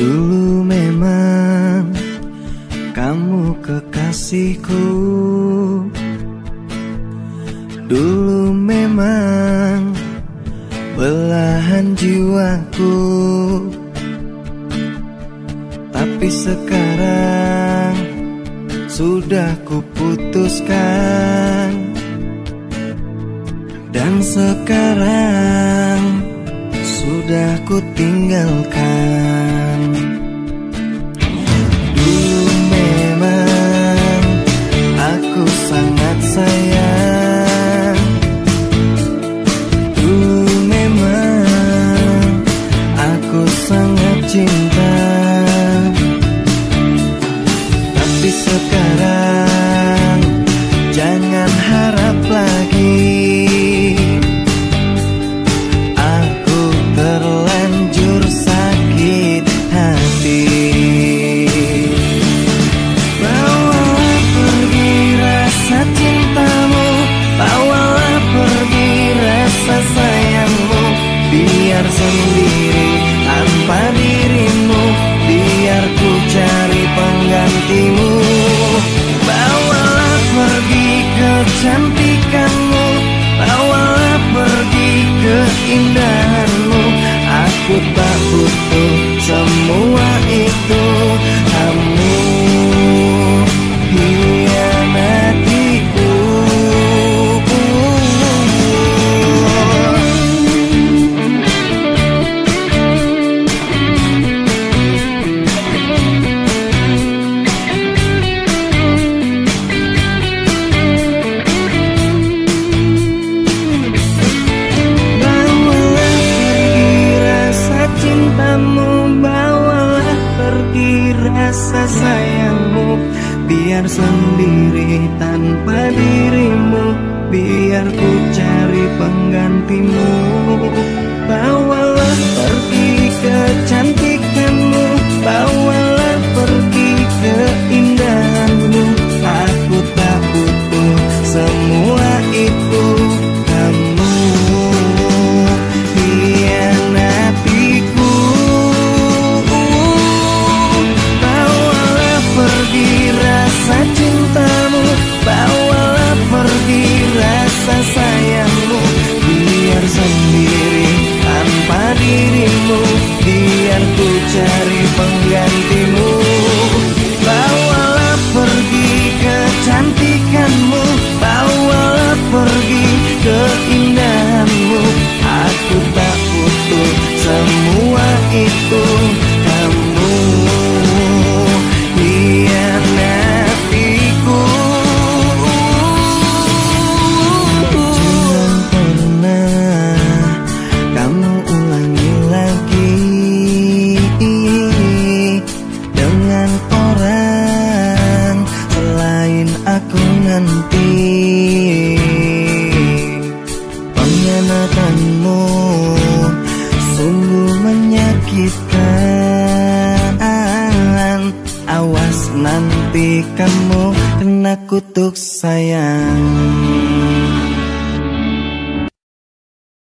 Dulu memang kamu kekasihku. Dulu memang belahan jiwaku sekarang sudah kuputuskan. Dan sekarang sudah kutinggalkan. Dulu memang aku sangat sayang. Dulu memang aku sangat cinta rasa sayangmu. Biar sendiri tanpa dirimu. Biar ku cari penggantimu. Bawalah rasa cintamu nanti. Pengkhianatanmu sungguh menyakitkan. Awas nanti kamu kena kutuk sayang